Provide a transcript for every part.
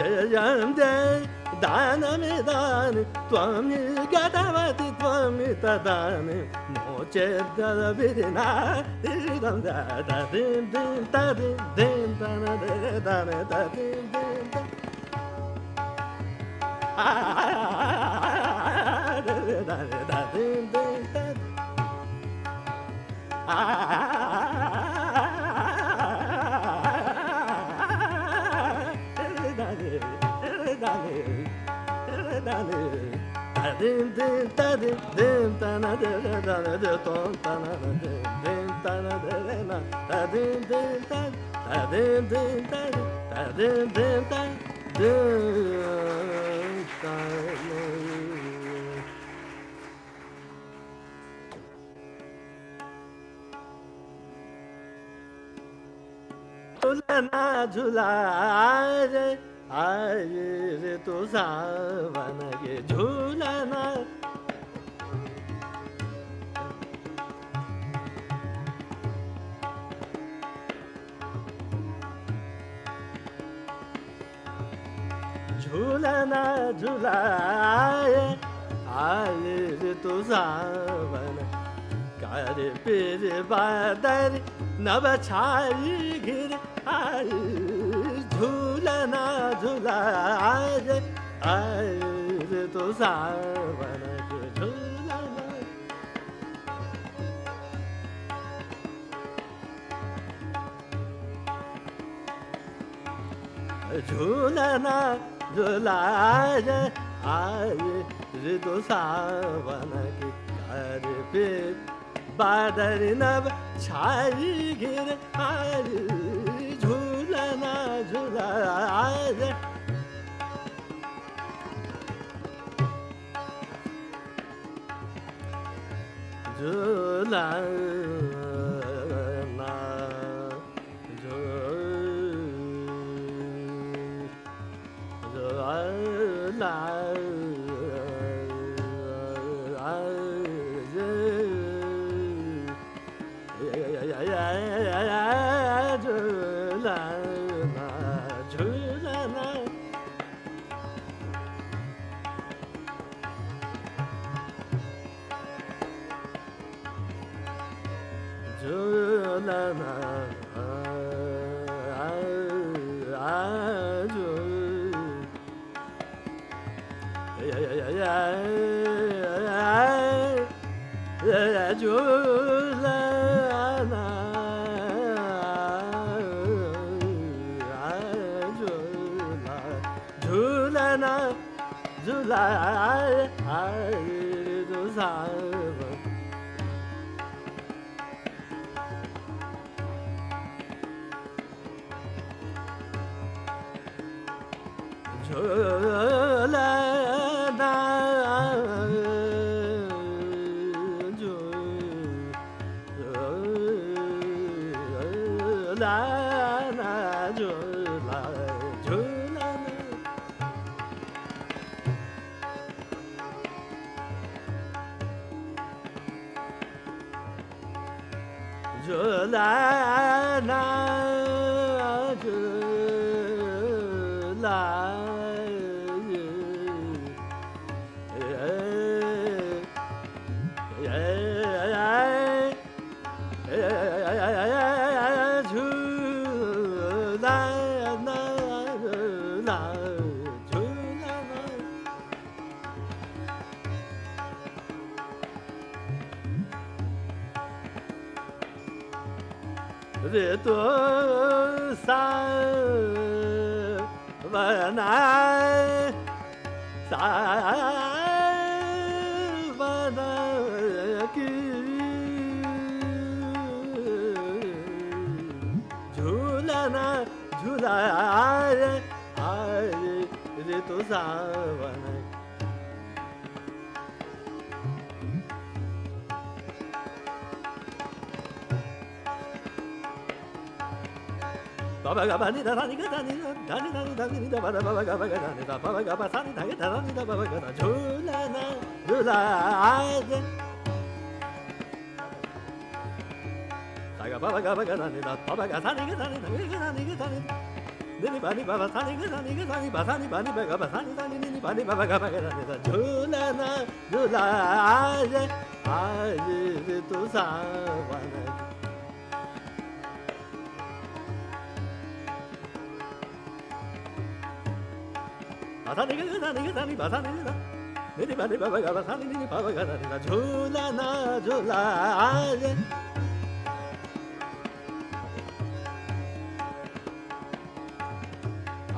जयन्दे दानमिदानि त्वमि गतवति त्वमि तदानि मोचेद्गदभिरिना दीदं ददीं दीं तदीं दीं तन दे दन ददीं दीं da da da da Dim झुलना झुलाए रे आए रे तो सावन के झूलना झूलना झुलाए आए रे तो सावन कर पीर बादर नव छाई घिर झूलना झुलाए आए रे तो सावन के झूलना झूलना झुलाए आए रे तो सावन के कर पे बादल नव छाई गिर आई झूलना July. na na ਝੁਲਾਣਾ ਝੁਲਾ ਝੁਲਾਣਾ ਝੁਲਾਣਾ ਤੋ ਸਵਨਾ ਸਵਨਾ ਕੀ? ਝੂਲਨਾ ਝੁਲਾਏ ਆਏ ਰੇ ਤੋ ਸਾ 아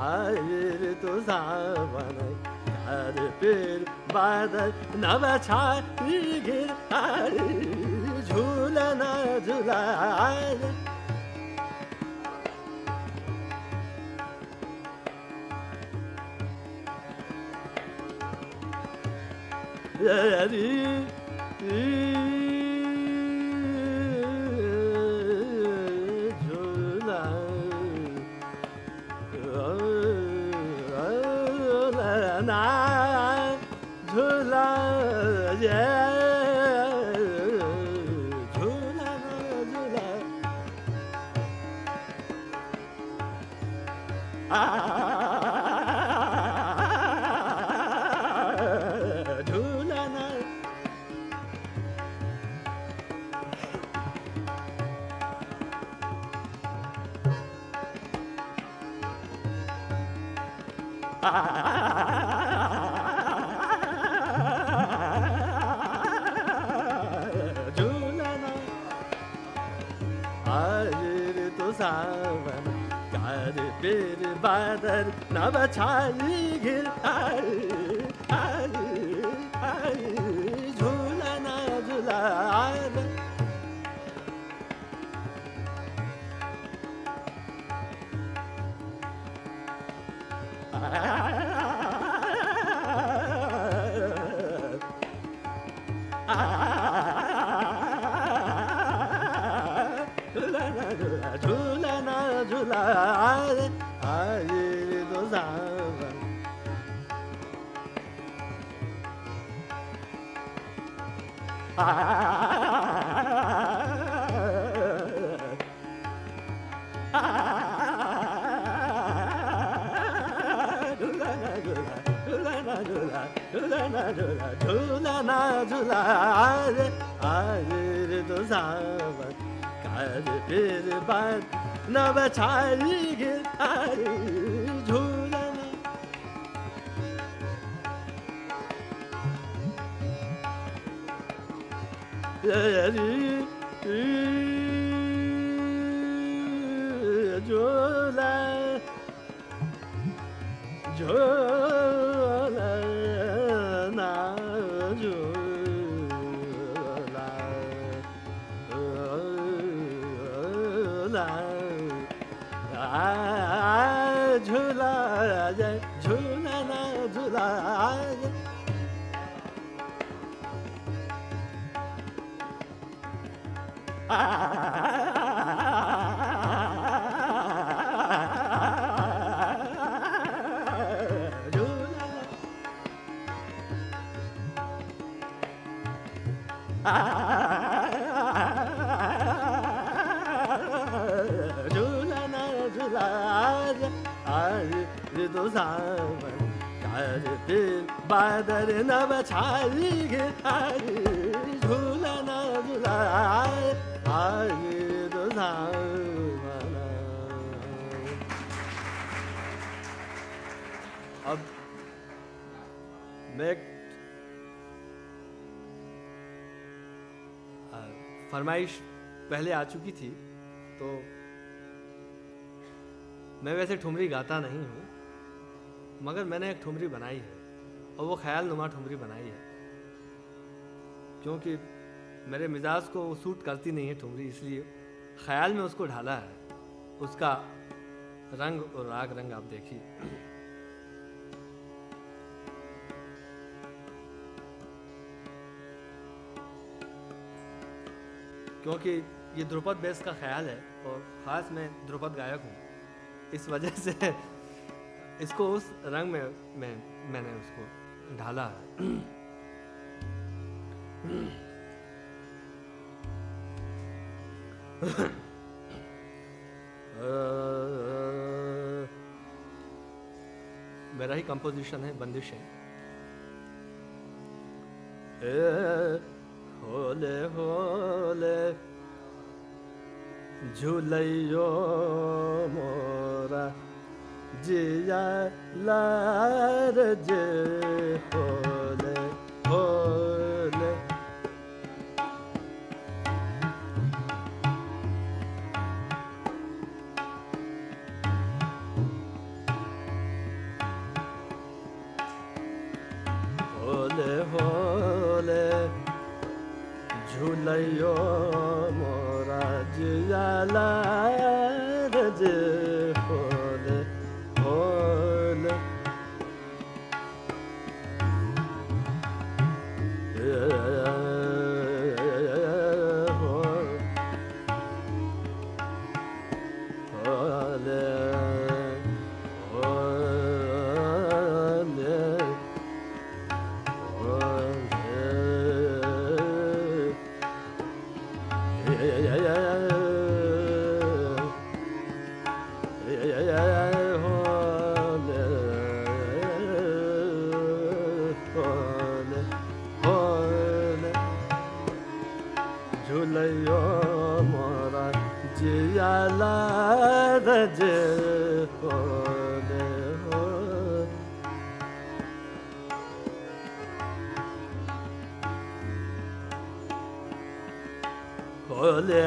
Ayrıtı zamanı Yarı bir bardak Nava çarpı gir Ayrı Cula na cula Ayrı ah सावन कार पेर बादर नव छाई गिर Ah झुला ना झुला आर आर दुसावर कर फिर बात नव छाई गिर झूला झूला झूला बादर नव छाई गे झूला ना झूला आगे तो अब मैं फरमाइश पहले आ चुकी थी तो मैं वैसे ठुमरी गाता नहीं हूँ, मगर मैंने एक ठुमरी बनाई है, और वो ख्याल नुमा ठुमरी बनाई है। क्योंकि मेरे मिजाज को वो सूट करती नहीं है ठुमरी, इसलिए ख्याल में उसको ढाला है। उसका रंग और राग रंग आप देखिए। क्योंकि ये ध्रुपद बेस का ख्याल है, और ख़ास मैं ध्रुपद गायक हूँ। इस वजह से इसको उस रंग में मैं मैंने उसको ढाला। है मेरा ही कंपोजिशन है बंदिश है। ए, होले होले झूलो मोरा जिया लार जे होले होले होले होले झूलियो ਲਿਓ ਮੋਰਾ ਜਿਆਲਾ ਰਜ ਹੋਦੇ ਹੋ ਹੋਲੇ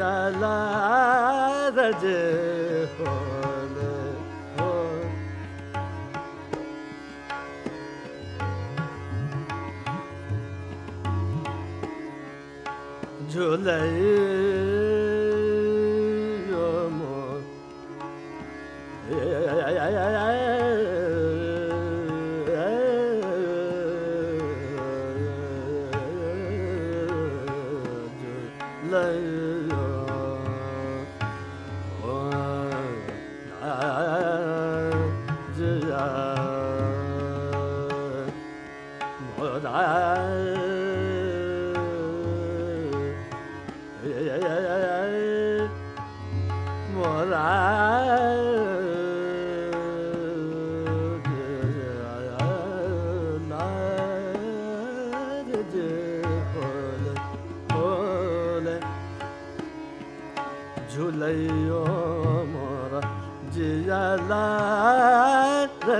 ਜਲਾ ਰਜ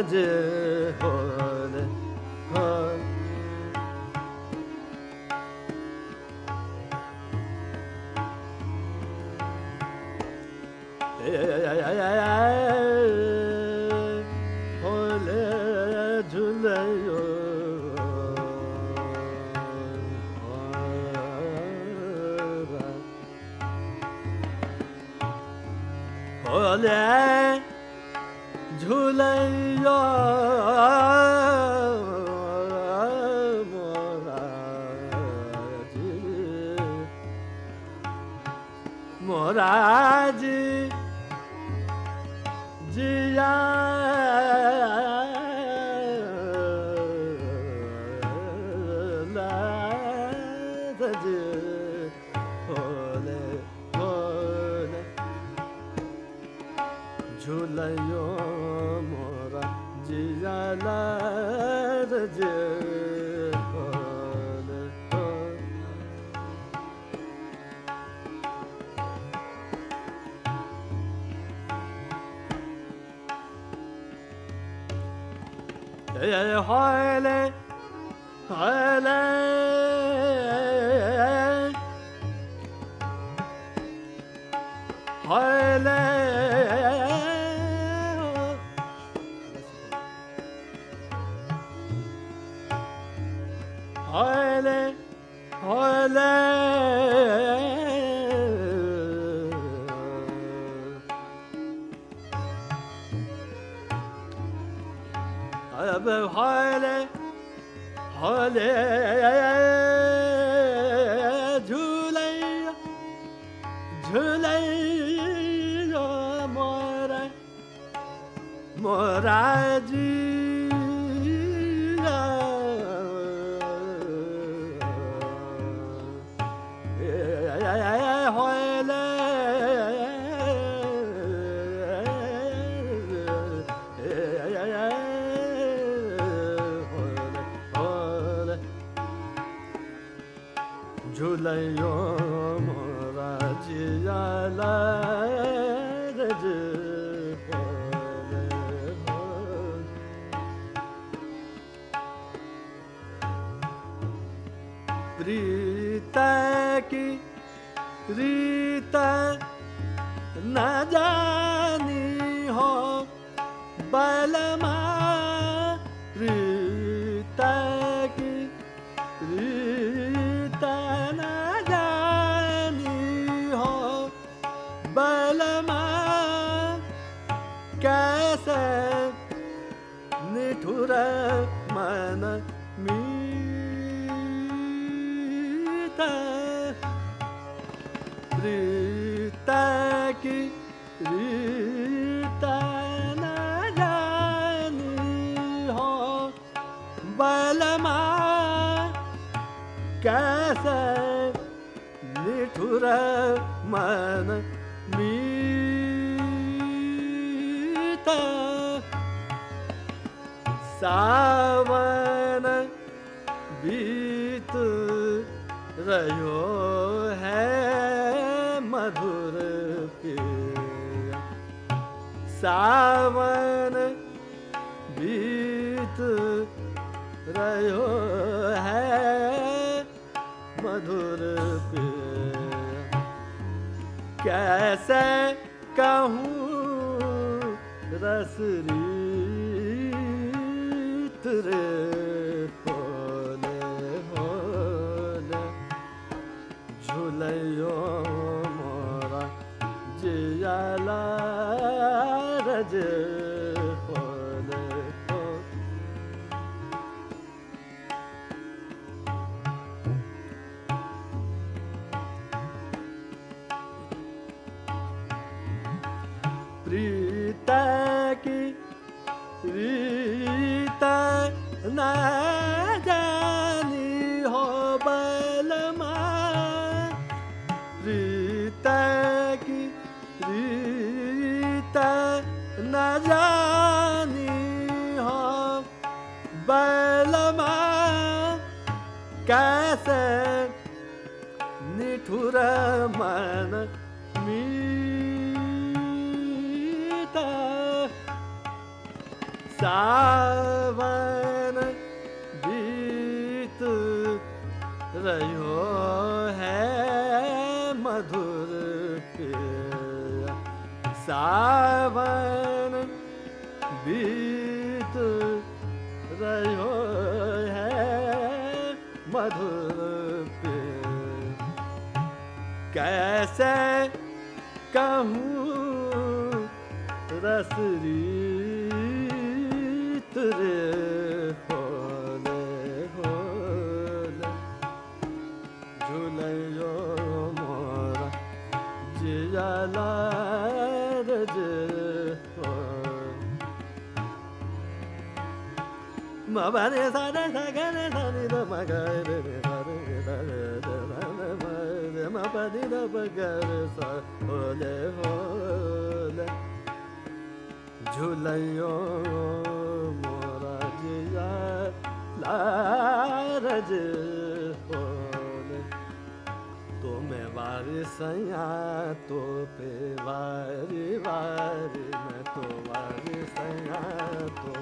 सज ਮਹਾਰਾਜ ਜਿਆ ਹਾਇਲੇ ਹਾਇਲੇ। ਹਾਇਲੇ। ਹਾਇਲੇ ਹਾਇਲੇ। hale hale Züleyha Züleyha Murad Muradi प्रीत की रीता न जानी बलमा कैसे निठुर मन मीत? सावन बीत रहो है मधुर पिया सावन रहो है मधुर कैसे कहूँ रसरीत रे होले होले मोरा जियाला ਅਸਰੀ ਤਰੇ ਹੋਲੇ ਹੋਲੇ। ਝੁਲਿਓ ਮੋਰਾ ਜਿਆਲਾ ਰਜ ਮਬਰੇ ਸਾਰੇ ਸਗਰੇ ਸਾਰੇ ਮਗਰੇ ਰੇ ਰੇ ਰੇ ਰੇ ਮਬਰੇ ਦਾ ਬਗਰ ਸਾ ਹੋਲੇ ਹੋਲੇ। झूलयो मोरा जिया लारज होले तो मैं वारिसया तो पे वारी वारी, मैं तो वारिसया तो।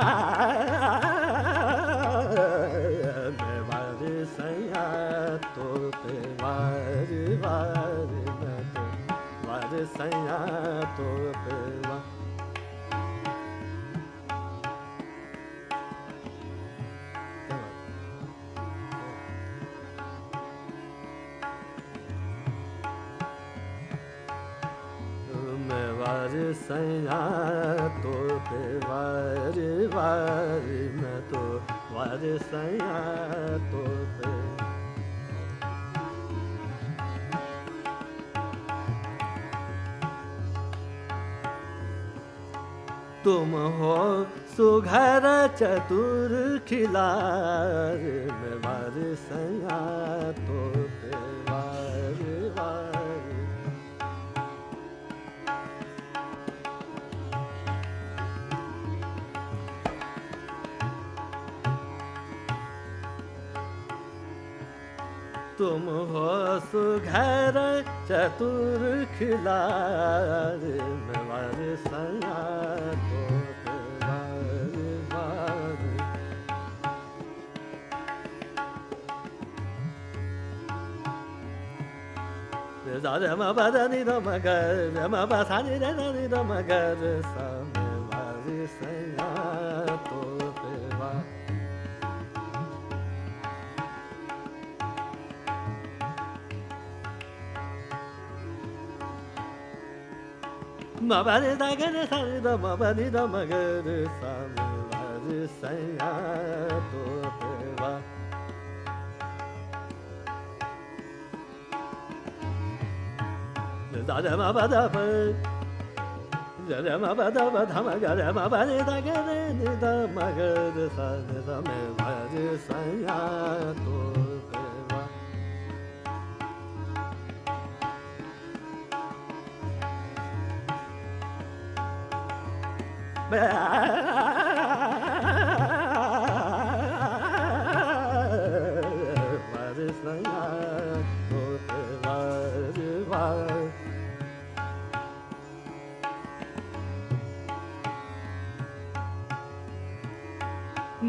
मैं वा मैं वारी सैया तो पे वारी वारी मैं तो वारी सैया तो पे तुम हो सुघर चतुर खिलार, मैं वारी सैया तो तुम हो सुघर चतुर खिलार, मैं वार सया Ni ga re ma sa ni da ni da ma ga re sa sa ma ni re sa ni da ni ga re sa sa to da da ma ba da ba da da ma ba da ba da ma ga da ma ba ni da ga ni da ma ga re sa da me va ri sa ya to pe va va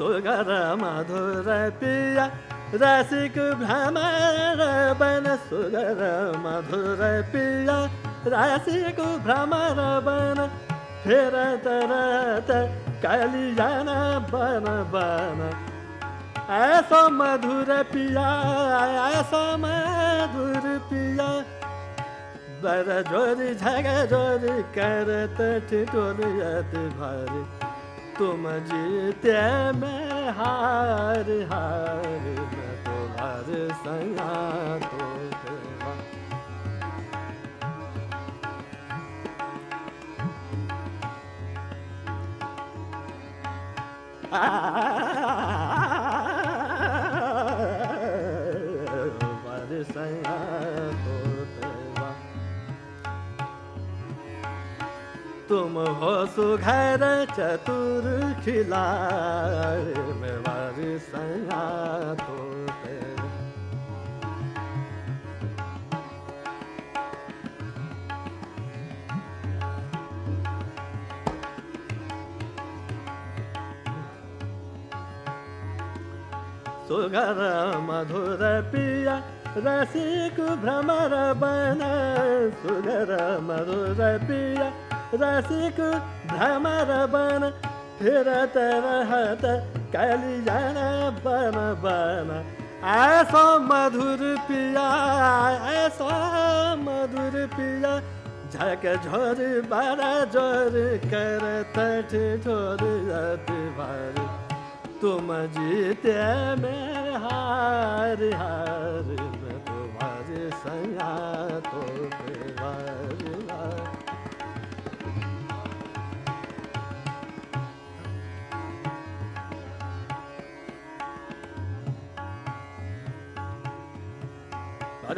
सुगर मधुर पिया रसिक भ्रमर बन sugar मधुर पिया रसिक भ्रमर बन फेर तरत कलियान बन बन। ऐसा मधुर पिया, ऐसा मधुर पिया, बर जोरी झग जोरी करत ठिठोरियत भारी। तुम जीते मैं हार हार मैं तो हार संगा तो Ah तुम हो सुघर चतुर खिलार सुगर मधुर पिया रसिक भ्रमर बन सुगर मधुर पिया रसिक भ्रमर बन, फिरत रहत कल्याण बन बन ऐसा मधुर पिया, ऐसा मधुर पिया, झक झोर बड़ा ज़ोर कर तठ झोर भारी तुम जीते में हार हार मैं तुम्हारे संगा तो भर।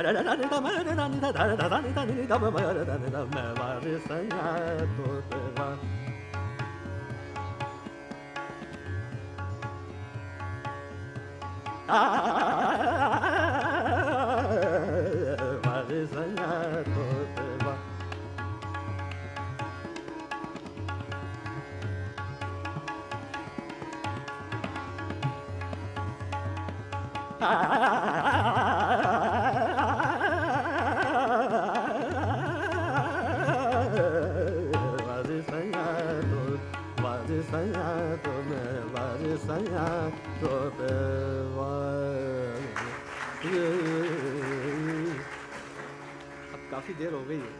Ah, ah, ah, ah, ah. ah. Fidelo, veio.